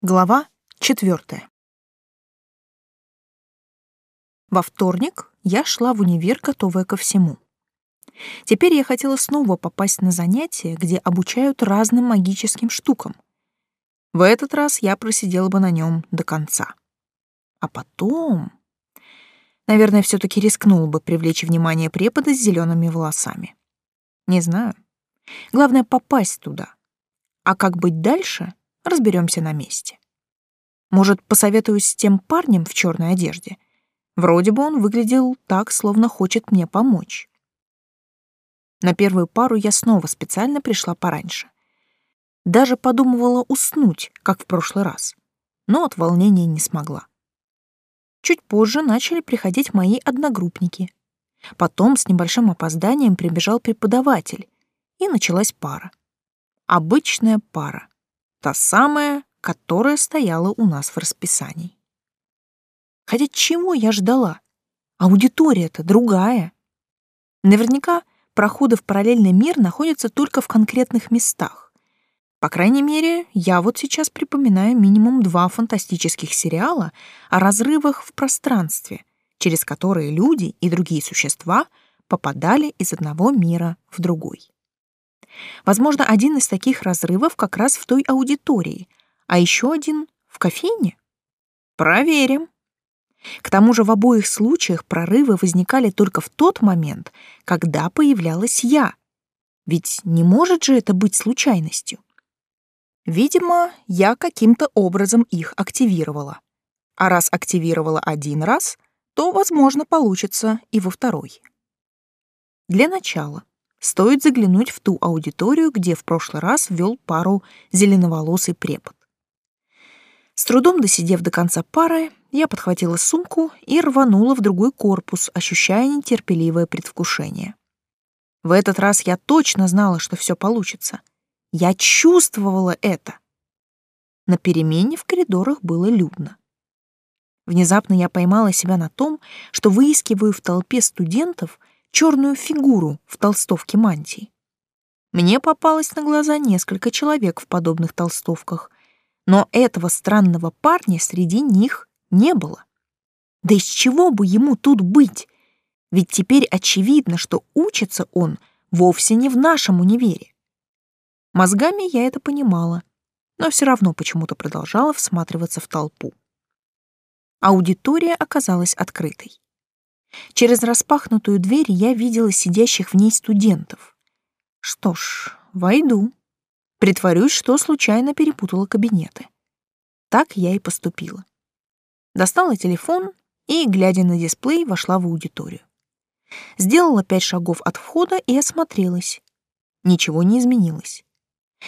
Глава четвертая. Во вторник я шла в универ, готовая ко всему. Теперь я хотела снова попасть на занятия, где обучают разным магическим штукам. В этот раз я просидела бы на нем до конца. А потом... Наверное, все таки рискнула бы привлечь внимание препода с зелеными волосами. Не знаю. Главное — попасть туда. А как быть дальше, разберемся на месте. Может, посоветуюсь с тем парнем в черной одежде? Вроде бы он выглядел так, словно хочет мне помочь. На первую пару я снова специально пришла пораньше. Даже подумывала уснуть, как в прошлый раз, но от волнения не смогла. Чуть позже начали приходить мои одногруппники. Потом с небольшим опозданием прибежал преподаватель, и началась пара. Обычная пара. Та самая, которая стояла у нас в расписании. Хотя чего я ждала? Аудитория-то другая. Наверняка проходы в параллельный мир находятся только в конкретных местах. По крайней мере, я вот сейчас припоминаю минимум два фантастических сериала о разрывах в пространстве, через которые люди и другие существа попадали из одного мира в другой. Возможно, один из таких разрывов как раз в той аудитории, а еще один в кофейне. Проверим. К тому же в обоих случаях прорывы возникали только в тот момент, когда появлялась я. Ведь не может же это быть случайностью. Видимо, я каким-то образом их активировала. А раз активировала один раз, то, возможно, получится и во второй. Для начала стоит заглянуть в ту аудиторию, где в прошлый раз вел пару зеленоволосый препод. С трудом досидев до конца пары, я подхватила сумку и рванула в другой корпус, ощущая нетерпеливое предвкушение. В этот раз я точно знала, что все получится. Я чувствовала это. На перемене в коридорах было людно. Внезапно я поймала себя на том, что выискиваю в толпе студентов черную фигуру в толстовке мантии. Мне попалось на глаза несколько человек в подобных толстовках, но этого странного парня среди них не было. Да из чего бы ему тут быть? Ведь теперь очевидно, что учится он вовсе не в нашем универе. Мозгами я это понимала, но все равно почему-то продолжала всматриваться в толпу. Аудитория оказалась открытой. Через распахнутую дверь я видела сидящих в ней студентов. Что ж, войду. Притворюсь, что случайно перепутала кабинеты. Так я и поступила. Достала телефон и, глядя на дисплей, вошла в аудиторию. Сделала пять шагов от входа и осмотрелась. Ничего не изменилось.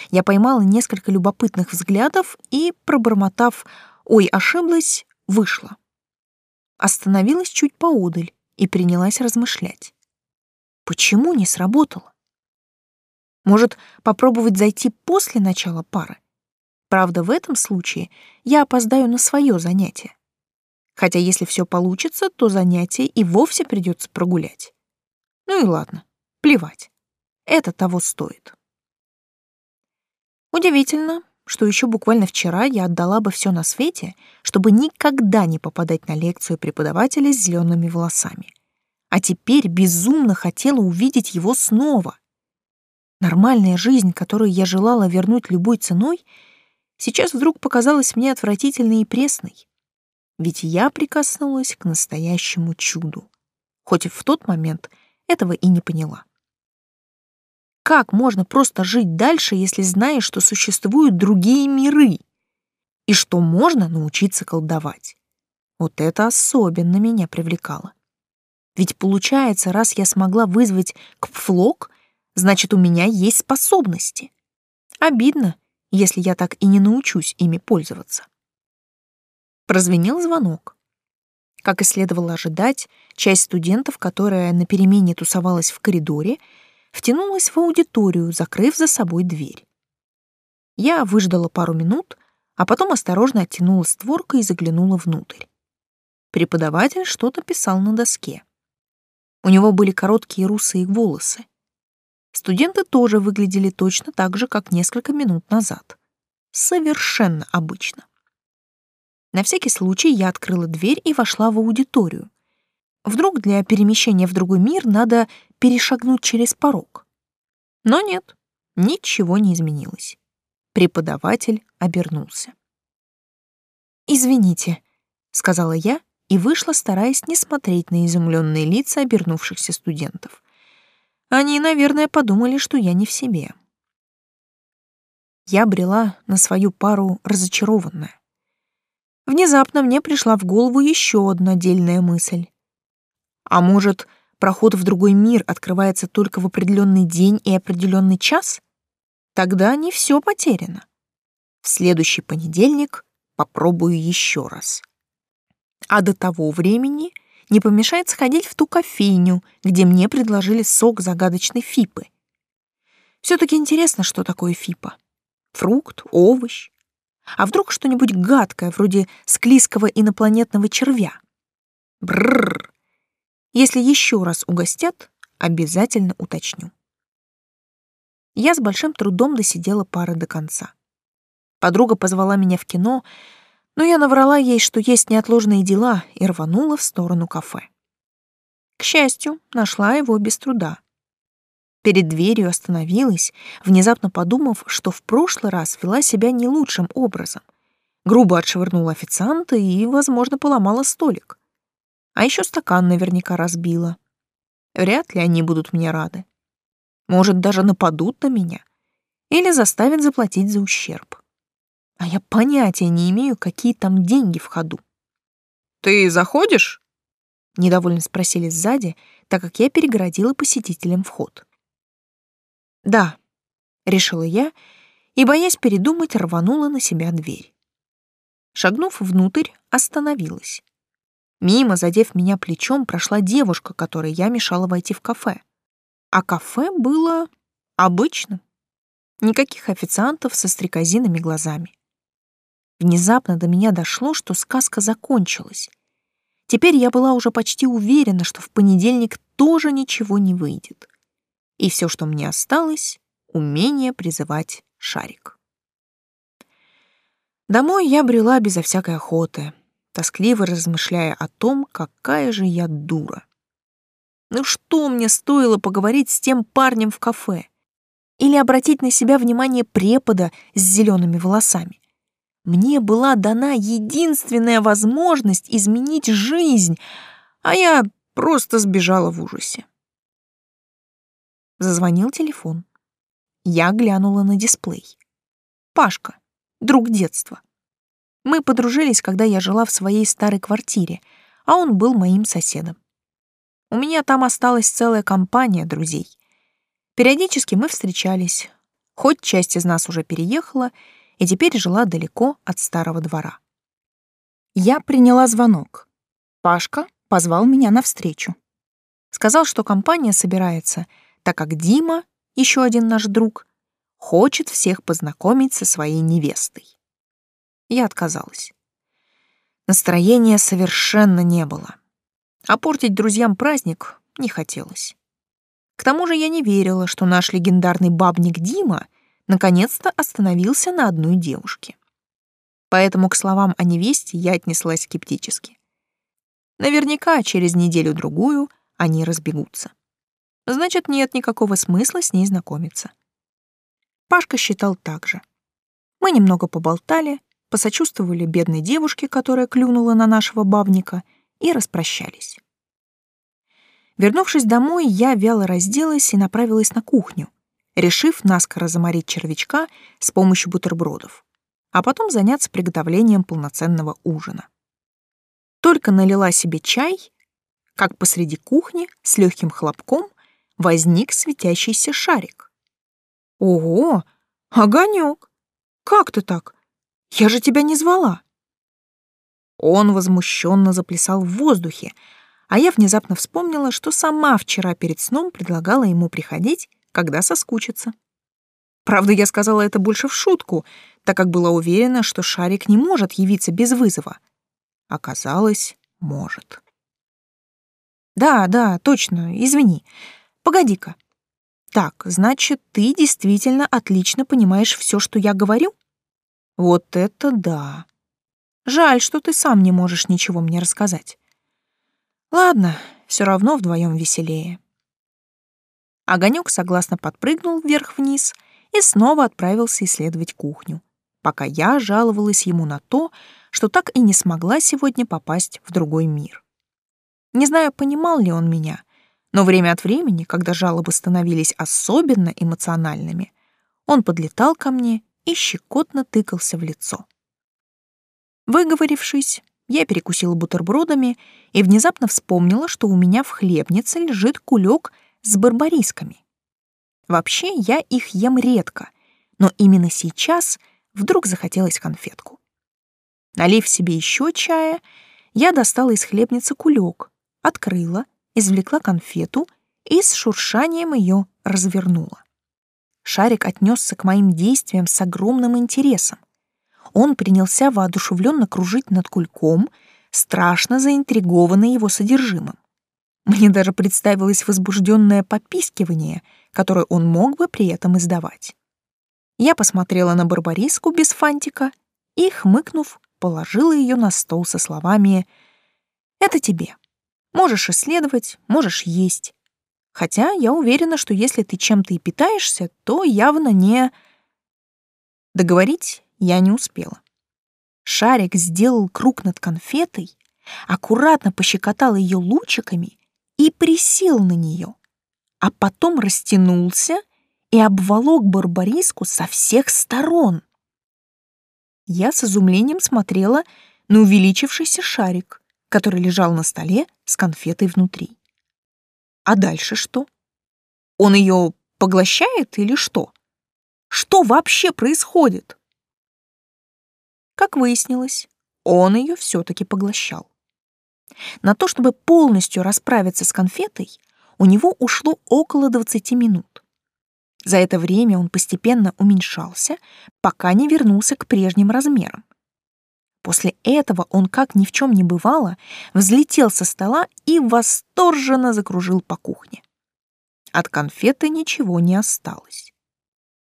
Я поймала несколько любопытных взглядов и, пробормотав «Ой, ошиблась», вышла остановилась чуть поодаль и принялась размышлять. Почему не сработало? Может, попробовать зайти после начала пары? Правда, в этом случае я опоздаю на свое занятие. Хотя если все получится, то занятие и вовсе придется прогулять. Ну и ладно, плевать. Это того стоит. Удивительно, что еще буквально вчера я отдала бы все на свете, чтобы никогда не попадать на лекцию преподавателя с зелеными волосами. А теперь безумно хотела увидеть его снова. Нормальная жизнь, которую я желала вернуть любой ценой, сейчас вдруг показалась мне отвратительной и пресной. Ведь я прикоснулась к настоящему чуду, хоть и в тот момент этого и не поняла. Как можно просто жить дальше, если знаешь, что существуют другие миры? И что можно научиться колдовать? Вот это особенно меня привлекало. Ведь получается, раз я смогла вызвать кпфлок, значит, у меня есть способности. Обидно, если я так и не научусь ими пользоваться. Прозвенел звонок. Как и следовало ожидать, часть студентов, которая на перемене тусовалась в коридоре, втянулась в аудиторию, закрыв за собой дверь. Я выждала пару минут, а потом осторожно оттянула створку и заглянула внутрь. Преподаватель что-то писал на доске. У него были короткие русые волосы. Студенты тоже выглядели точно так же, как несколько минут назад. Совершенно обычно. На всякий случай я открыла дверь и вошла в аудиторию. Вдруг для перемещения в другой мир надо перешагнуть через порог. Но нет, ничего не изменилось. Преподаватель обернулся. «Извините», — сказала я и вышла, стараясь не смотреть на изумленные лица обернувшихся студентов. Они, наверное, подумали, что я не в себе. Я брела на свою пару разочарованная. Внезапно мне пришла в голову еще одна дельная мысль. А может, проход в другой мир открывается только в определенный день и определенный час? Тогда не все потеряно. В следующий понедельник попробую еще раз. А до того времени не помешает сходить в ту кофейню, где мне предложили сок загадочной фипы. Все-таки интересно, что такое фипа. Фрукт, овощ. А вдруг что-нибудь гадкое, вроде склизкого инопланетного червя? Бррр. Если еще раз угостят, обязательно уточню. Я с большим трудом досидела пары до конца. Подруга позвала меня в кино, но я наврала ей, что есть неотложные дела, и рванула в сторону кафе. К счастью, нашла его без труда. Перед дверью остановилась, внезапно подумав, что в прошлый раз вела себя не лучшим образом. Грубо отшвырнула официанта и, возможно, поломала столик. А еще стакан наверняка разбила. Вряд ли они будут мне рады. Может, даже нападут на меня или заставят заплатить за ущерб а я понятия не имею, какие там деньги в ходу. «Ты заходишь?» — недовольно спросили сзади, так как я перегородила посетителям вход. «Да», — решила я, и, боясь передумать, рванула на себя дверь. Шагнув внутрь, остановилась. Мимо, задев меня плечом, прошла девушка, которой я мешала войти в кафе. А кафе было обычным. Никаких официантов со стрекозиными глазами. Внезапно до меня дошло, что сказка закончилась. Теперь я была уже почти уверена, что в понедельник тоже ничего не выйдет. И все, что мне осталось — умение призывать шарик. Домой я брела безо всякой охоты, тоскливо размышляя о том, какая же я дура. Ну что мне стоило поговорить с тем парнем в кафе? Или обратить на себя внимание препода с зелеными волосами? Мне была дана единственная возможность изменить жизнь, а я просто сбежала в ужасе. Зазвонил телефон. Я глянула на дисплей. Пашка, друг детства. Мы подружились, когда я жила в своей старой квартире, а он был моим соседом. У меня там осталась целая компания друзей. Периодически мы встречались. Хоть часть из нас уже переехала, и теперь жила далеко от старого двора. Я приняла звонок. Пашка позвал меня навстречу. Сказал, что компания собирается, так как Дима, еще один наш друг, хочет всех познакомить со своей невестой. Я отказалась. Настроения совершенно не было. А портить друзьям праздник не хотелось. К тому же я не верила, что наш легендарный бабник Дима — наконец-то остановился на одной девушке. Поэтому к словам о невесте я отнеслась скептически. Наверняка через неделю-другую они разбегутся. Значит, нет никакого смысла с ней знакомиться. Пашка считал так же. Мы немного поболтали, посочувствовали бедной девушке, которая клюнула на нашего бабника, и распрощались. Вернувшись домой, я вяло разделась и направилась на кухню, решив наскоро заморить червячка с помощью бутербродов, а потом заняться приготовлением полноценного ужина. Только налила себе чай, как посреди кухни с легким хлопком возник светящийся шарик. «Ого, огонек! Как ты так? Я же тебя не звала!» Он возмущенно заплясал в воздухе, а я внезапно вспомнила, что сама вчера перед сном предлагала ему приходить когда соскучится. Правда, я сказала это больше в шутку, так как была уверена, что шарик не может явиться без вызова. Оказалось, может. Да, да, точно, извини. Погоди-ка. Так, значит, ты действительно отлично понимаешь все, что я говорю? Вот это да. Жаль, что ты сам не можешь ничего мне рассказать. Ладно, все равно вдвоем веселее. Огонек согласно подпрыгнул вверх-вниз и снова отправился исследовать кухню, пока я жаловалась ему на то, что так и не смогла сегодня попасть в другой мир. Не знаю, понимал ли он меня, но время от времени, когда жалобы становились особенно эмоциональными, он подлетал ко мне и щекотно тыкался в лицо. Выговорившись, я перекусила бутербродами и внезапно вспомнила, что у меня в хлебнице лежит кулек с барбарисками. Вообще, я их ем редко, но именно сейчас вдруг захотелось конфетку. Налив себе еще чая, я достала из хлебницы кулек, открыла, извлекла конфету и с шуршанием ее развернула. Шарик отнесся к моим действиям с огромным интересом. Он принялся воодушевленно кружить над кульком, страшно заинтригованный его содержимым. Мне даже представилось возбужденное попискивание, которое он мог бы при этом издавать. Я посмотрела на барбариску без фантика и, хмыкнув, положила ее на стол со словами «Это тебе. Можешь исследовать, можешь есть. Хотя я уверена, что если ты чем-то и питаешься, то явно не...» Договорить я не успела. Шарик сделал круг над конфетой, аккуратно пощекотал ее лучиками и присел на нее, а потом растянулся и обволок барбариску со всех сторон. Я с изумлением смотрела на увеличившийся шарик, который лежал на столе с конфетой внутри. А дальше что? Он ее поглощает или что? Что вообще происходит? Как выяснилось, он ее все-таки поглощал. На то, чтобы полностью расправиться с конфетой, у него ушло около 20 минут. За это время он постепенно уменьшался, пока не вернулся к прежним размерам. После этого он, как ни в чем не бывало, взлетел со стола и восторженно закружил по кухне. От конфеты ничего не осталось.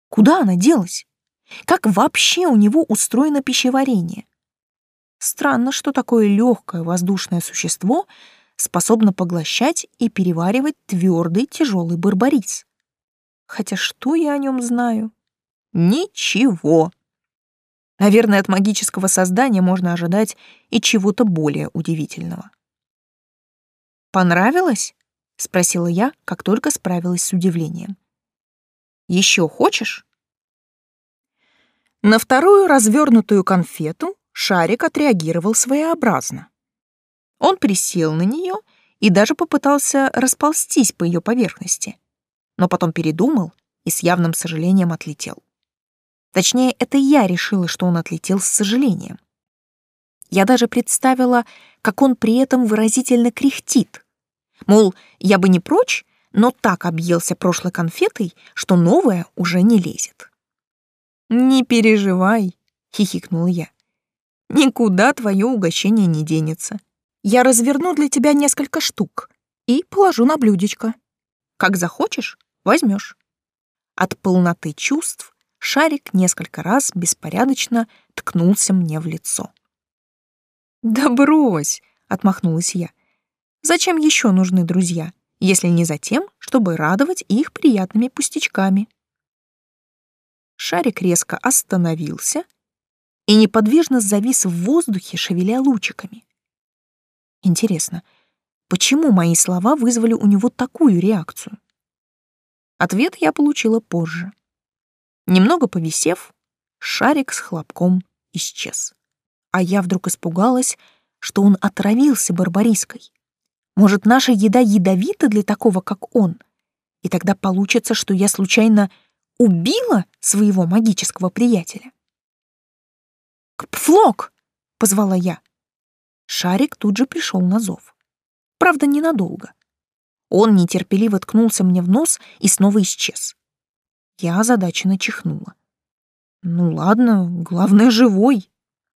Куда она делась? Как вообще у него устроено пищеварение? Странно, что такое легкое воздушное существо способно поглощать и переваривать твердый тяжелый барбарис. Хотя что я о нем знаю? Ничего. Наверное, от магического создания можно ожидать и чего-то более удивительного. «Понравилось?» — спросила я, как только справилась с удивлением. «Еще хочешь?» На вторую развернутую конфету шарик отреагировал своеобразно. Он присел на нее и даже попытался расползтись по ее поверхности, но потом передумал и с явным сожалением отлетел. Точнее, это я решила, что он отлетел с сожалением. Я даже представила, как он при этом выразительно кряхтит. Мол, я бы не прочь, но так объелся прошлой конфетой, что новая уже не лезет. «Не переживай», — хихикнула я. «Никуда твое угощение не денется. Я разверну для тебя несколько штук и положу на блюдечко. Как захочешь, возьмешь». От полноты чувств шарик несколько раз беспорядочно ткнулся мне в лицо. «Да брось!» — отмахнулась я. «Зачем еще нужны друзья, если не за тем, чтобы радовать их приятными пустячками?» Шарик резко остановился и неподвижно завис в воздухе, шевеля лучиками. Интересно, почему мои слова вызвали у него такую реакцию? Ответ я получила позже. Немного повисев, шарик с хлопком исчез. А я вдруг испугалась, что он отравился барбариской. Может, наша еда ядовита для такого, как он? И тогда получится, что я случайно убила своего магического приятеля. «Кпфлок!» — позвала я. Шарик тут же пришел на зов. Правда, ненадолго. Он нетерпеливо ткнулся мне в нос и снова исчез. Я озадаченно чихнула. Ну ладно, главное, живой.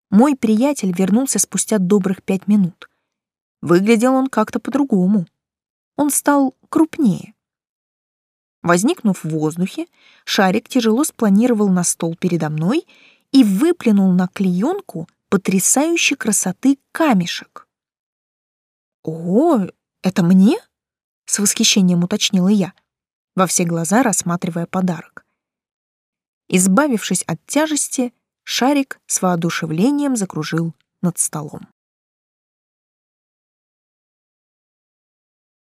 Мой приятель вернулся спустя добрых пять минут. Выглядел он как-то по-другому. Он стал крупнее. Возникнув в воздухе, шарик тяжело спланировал на стол передо мной и выплюнул на клеенку потрясающей красоты камешек. «О, это мне?» — с восхищением уточнила я, во все глаза рассматривая подарок. Избавившись от тяжести, шарик с воодушевлением закружил над столом.